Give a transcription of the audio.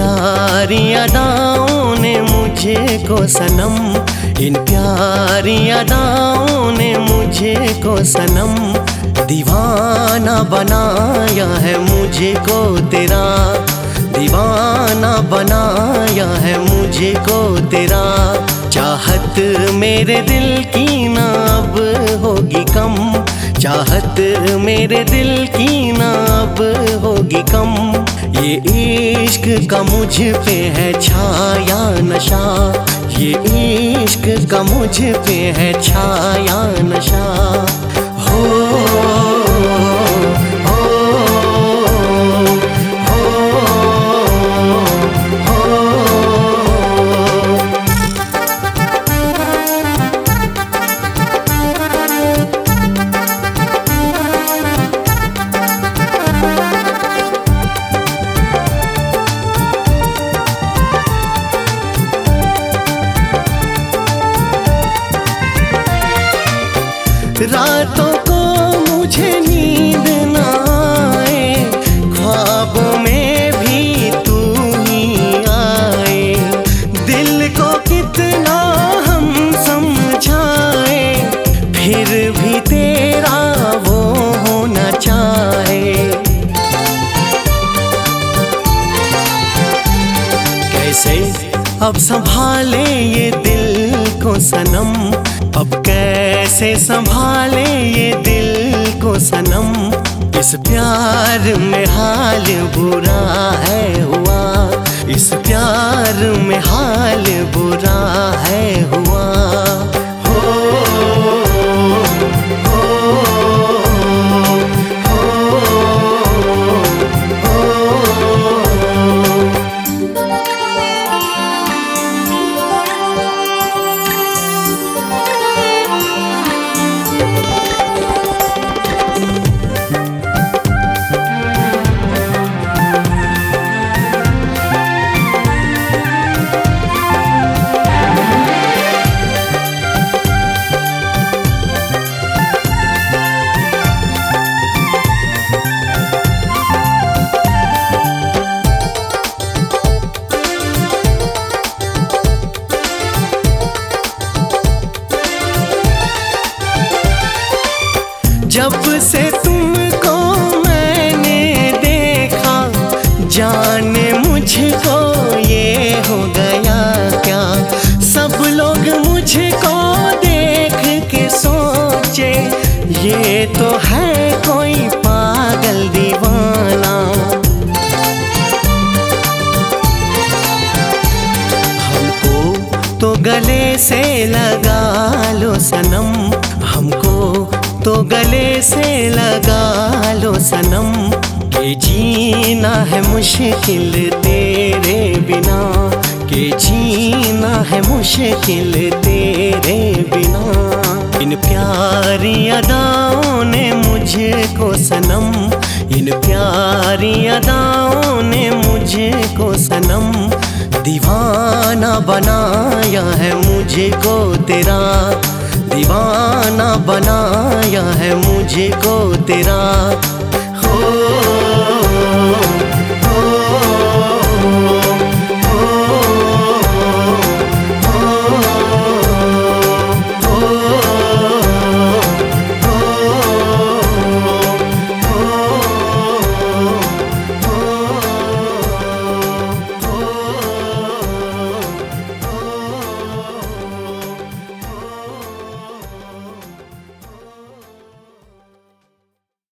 प्यारी अदाओं ने मुझे को सनम। इन प्यारी अदाओं ने मुझे को सनम। दीवाना बनाया है मुझे को तेरा। दीवाना बनाया है मुझे को तेरा। चाहत मेरे दिल की ना अब चाहत मेरे दिल की नाप होगी कम। ये इश्क का मुझ पे है छाया नशा। ये इश्क का मुझ पे है छाया नशा। हो रातों को मुझे नींद ना आए, ख्वाबों में भी तू ही आए। दिल को कितना हम समझाए, फिर भी तेरा वो होना चाहे। कैसे? अब संभाले ये दिल को सनम। अब कैसे संभाले ये दिल को सनम? इस प्यार में हाल बुरा है हुआ। इस प्यार में हाल जब से तुमको मैंने देखा, जाने मुझको ये हो गया क्या? सब लोग मुझको देख के सोचे, ये तो है कोई पागल दीवाना। हमको तो गले से लगा लो सनम तो गले से लगा लो सनम के जीना है मुश्किल तेरे बिना। के जीना है मुश्किल तेरे बिना। इन प्यारी अदाओं ने मुझको सनम। इन प्यारी अदाओं ने मुझको सनम। दीवाना बनाया है मुझे को तेरा। दीवाना पाया है मुझे को तेरा। हो।